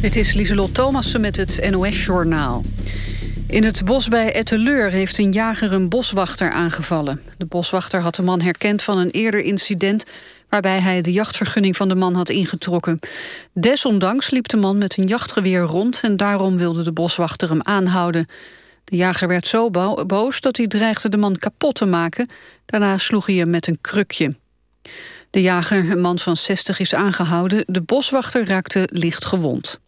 Dit is Lieselot Thomassen met het NOS-journaal. In het bos bij Etteleur heeft een jager een boswachter aangevallen. De boswachter had de man herkend van een eerder incident... waarbij hij de jachtvergunning van de man had ingetrokken. Desondanks liep de man met een jachtgeweer rond... en daarom wilde de boswachter hem aanhouden. De jager werd zo boos dat hij dreigde de man kapot te maken. Daarna sloeg hij hem met een krukje. De jager, een man van 60, is aangehouden. De boswachter raakte licht gewond.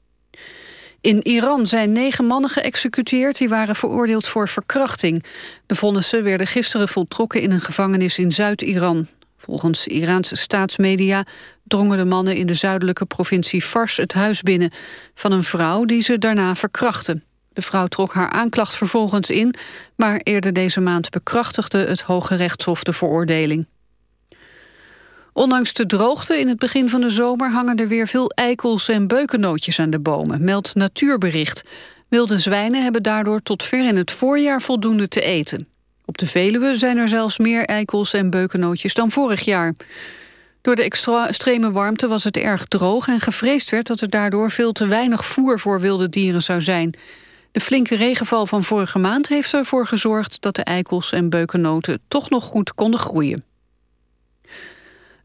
In Iran zijn negen mannen geëxecuteerd die waren veroordeeld voor verkrachting. De vonnissen werden gisteren voltrokken in een gevangenis in Zuid-Iran. Volgens Iraanse staatsmedia drongen de mannen in de zuidelijke provincie Fars het huis binnen van een vrouw die ze daarna verkrachten. De vrouw trok haar aanklacht vervolgens in, maar eerder deze maand bekrachtigde het Hoge Rechtshof de veroordeling. Ondanks de droogte in het begin van de zomer hangen er weer veel eikels en beukennootjes aan de bomen, meldt Natuurbericht. Wilde zwijnen hebben daardoor tot ver in het voorjaar voldoende te eten. Op de Veluwe zijn er zelfs meer eikels en beukennootjes dan vorig jaar. Door de extreme warmte was het erg droog en gevreesd werd dat er daardoor veel te weinig voer voor wilde dieren zou zijn. De flinke regenval van vorige maand heeft ervoor gezorgd dat de eikels en beukennoten toch nog goed konden groeien.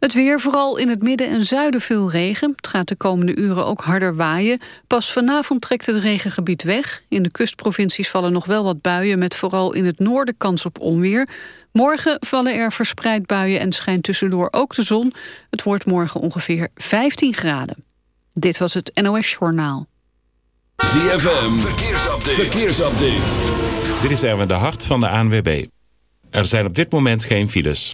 Het weer, vooral in het midden en zuiden veel regen. Het gaat de komende uren ook harder waaien. Pas vanavond trekt het regengebied weg. In de kustprovincies vallen nog wel wat buien... met vooral in het noorden kans op onweer. Morgen vallen er verspreid buien en schijnt tussendoor ook de zon. Het wordt morgen ongeveer 15 graden. Dit was het NOS Journaal. ZFM, verkeersupdate. verkeersupdate. Dit is Erwin de Hart van de ANWB. Er zijn op dit moment geen files.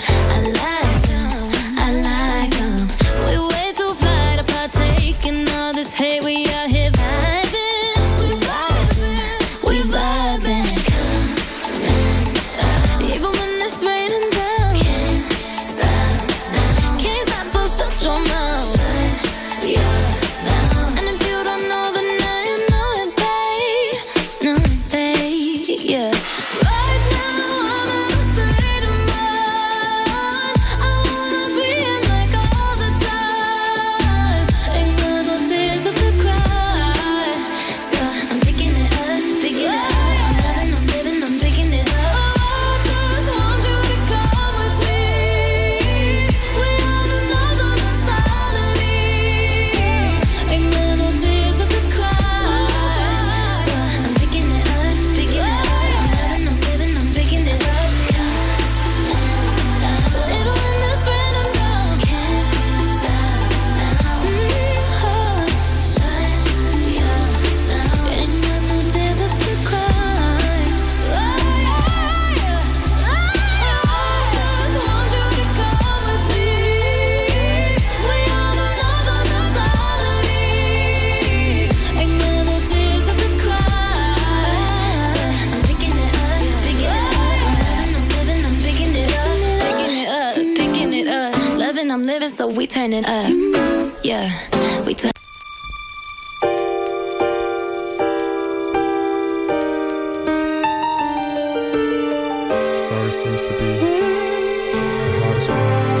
seems to be the hardest one.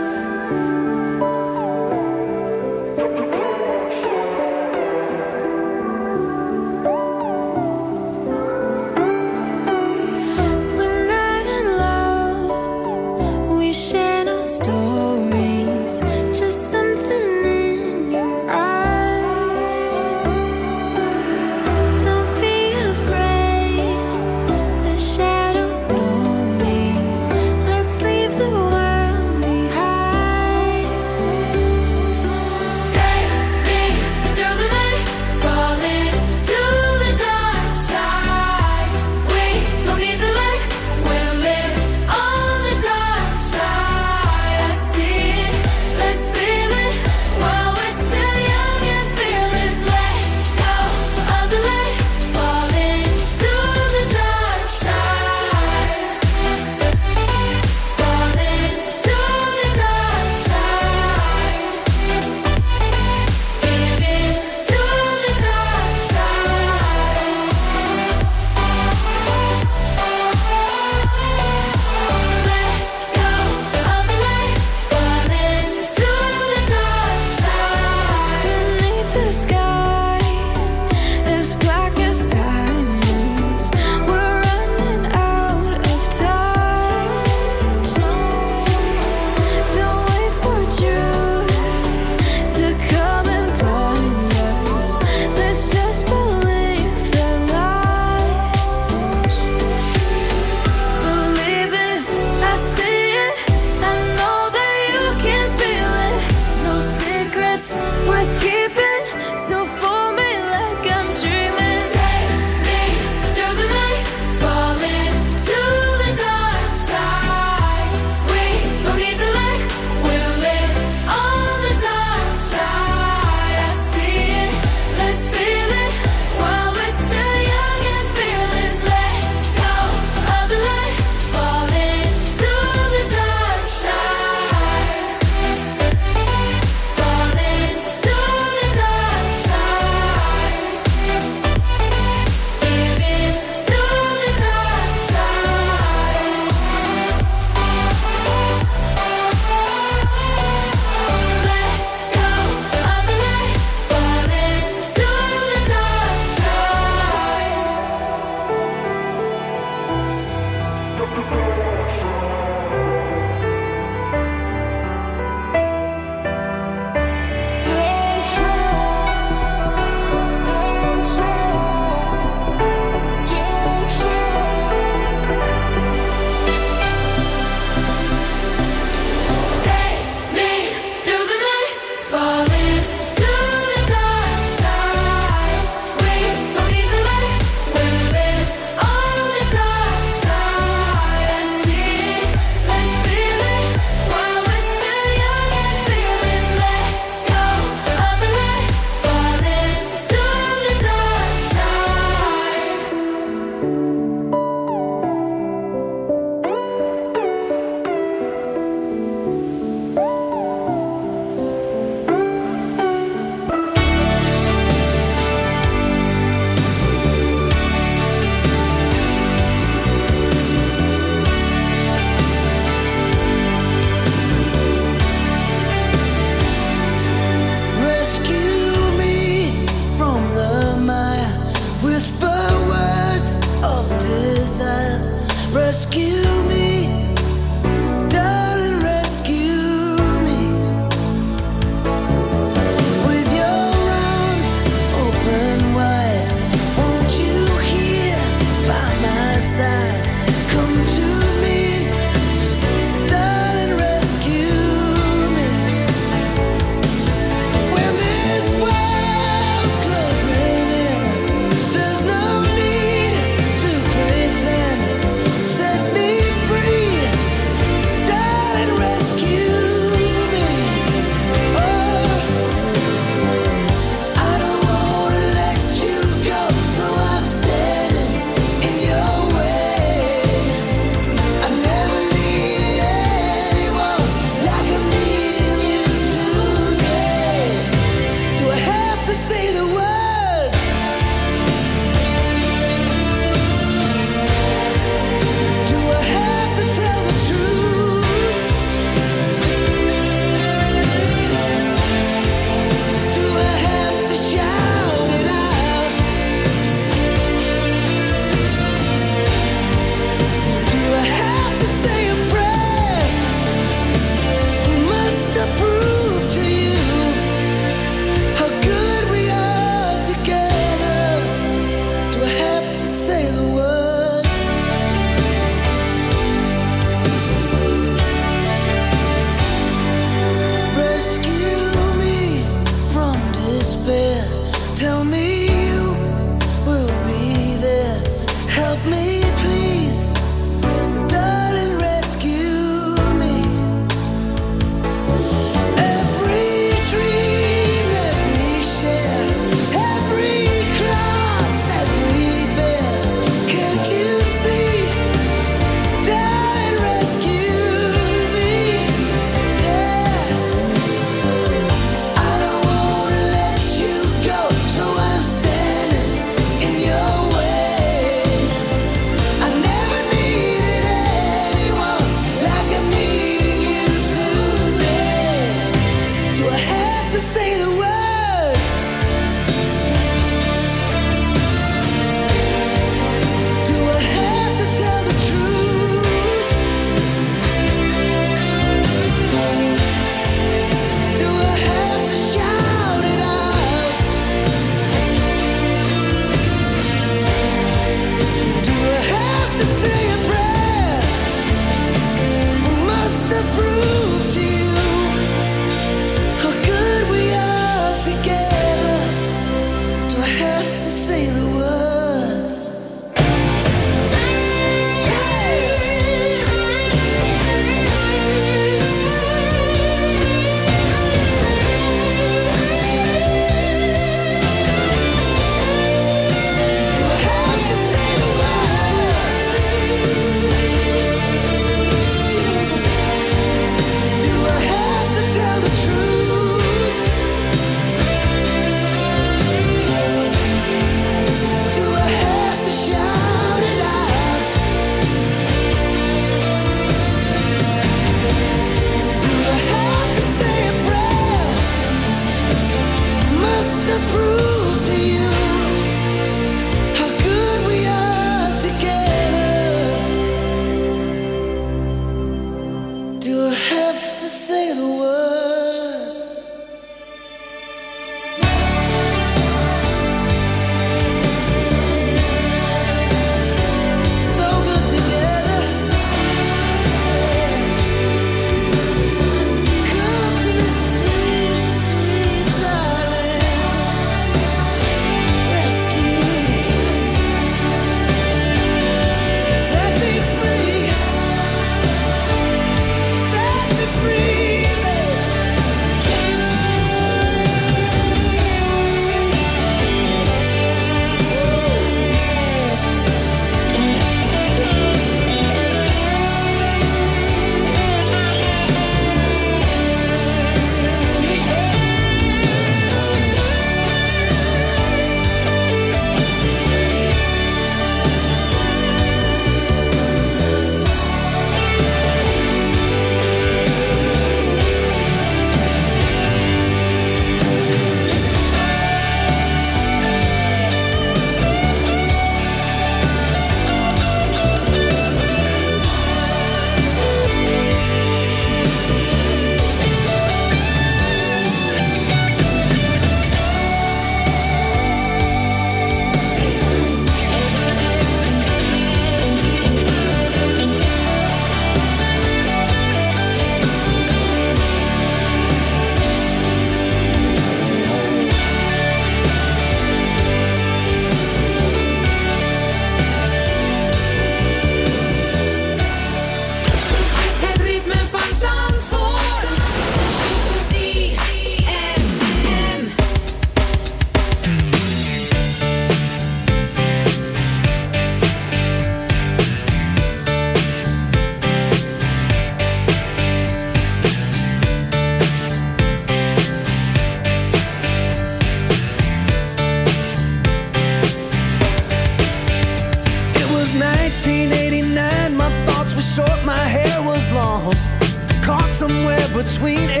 Between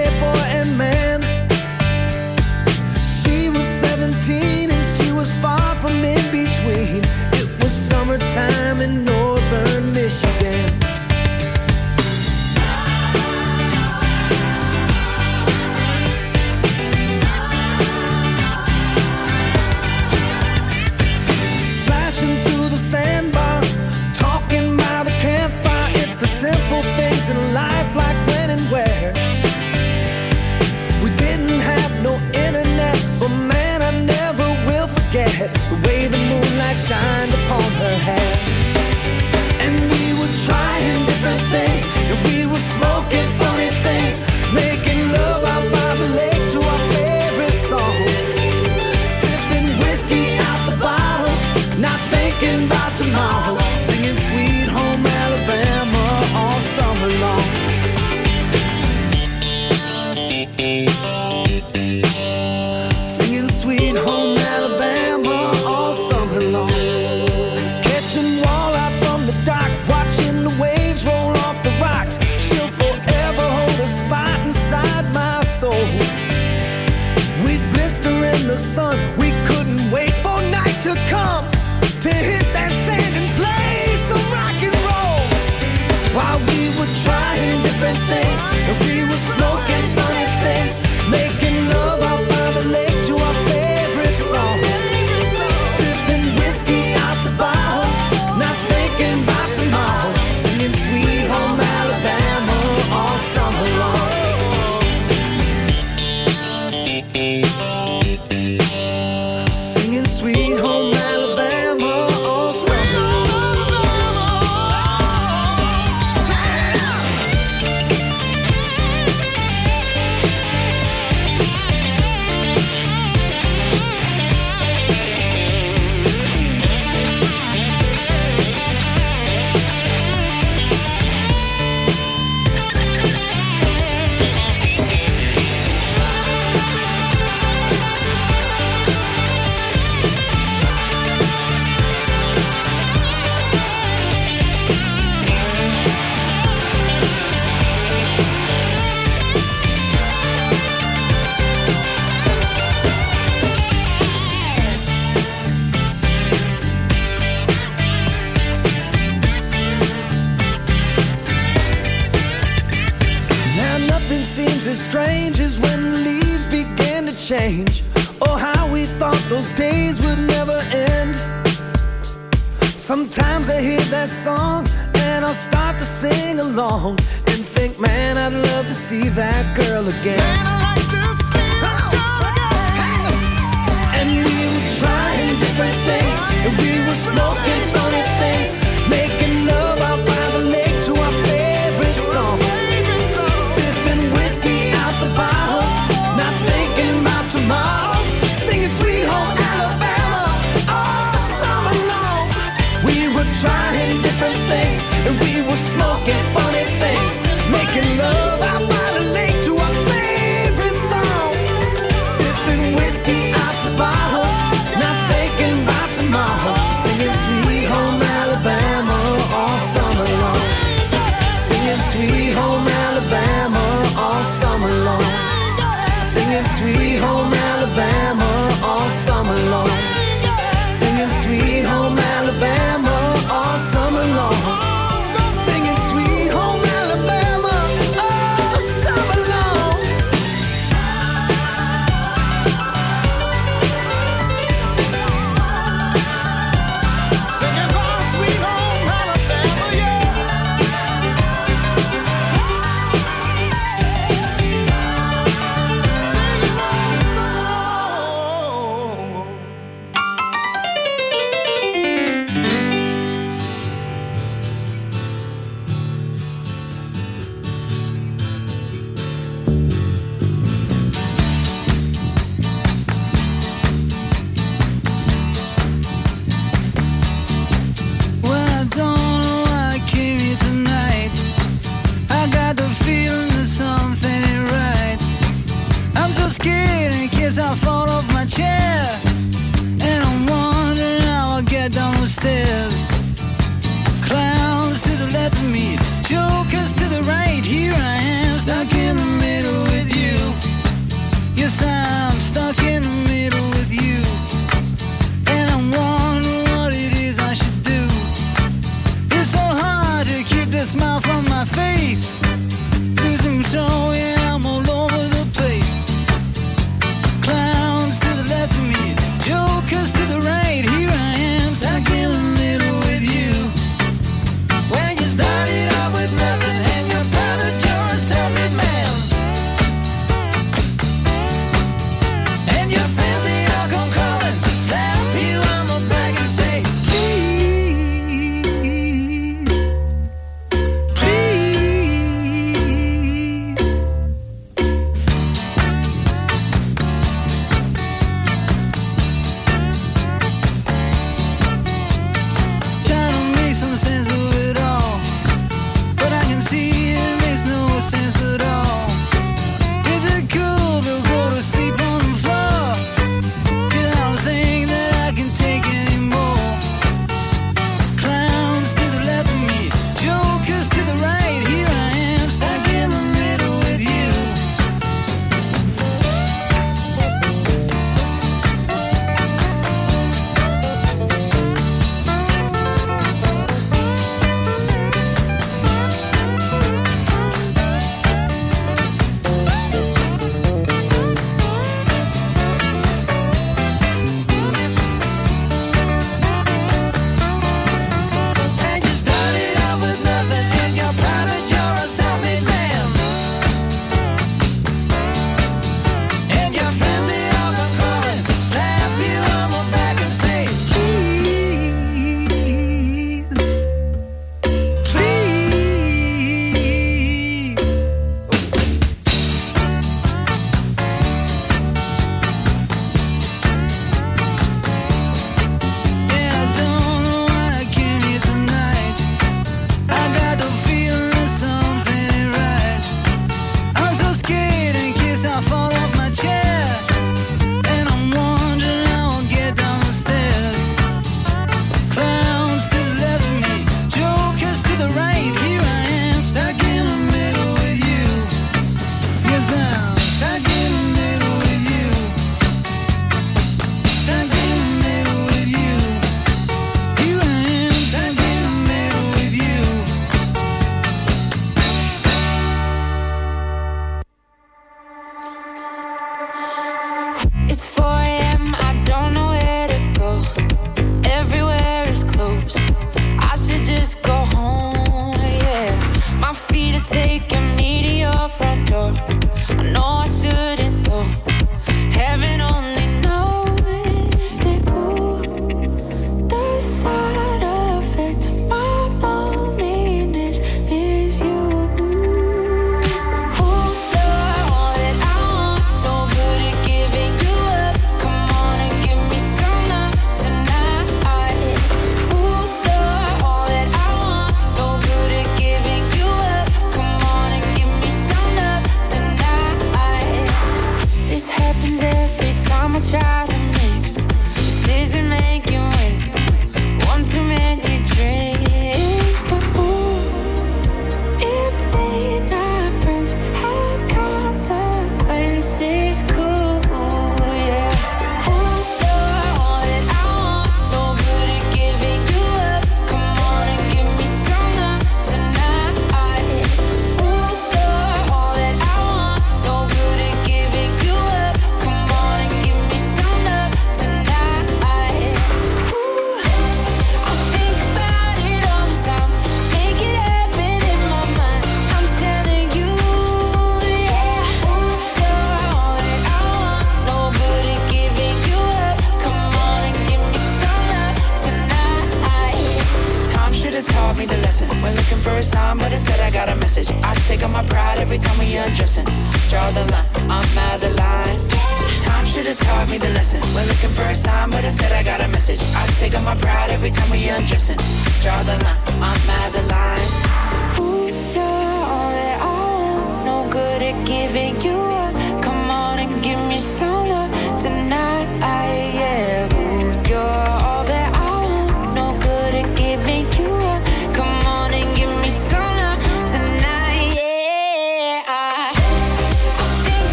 walking.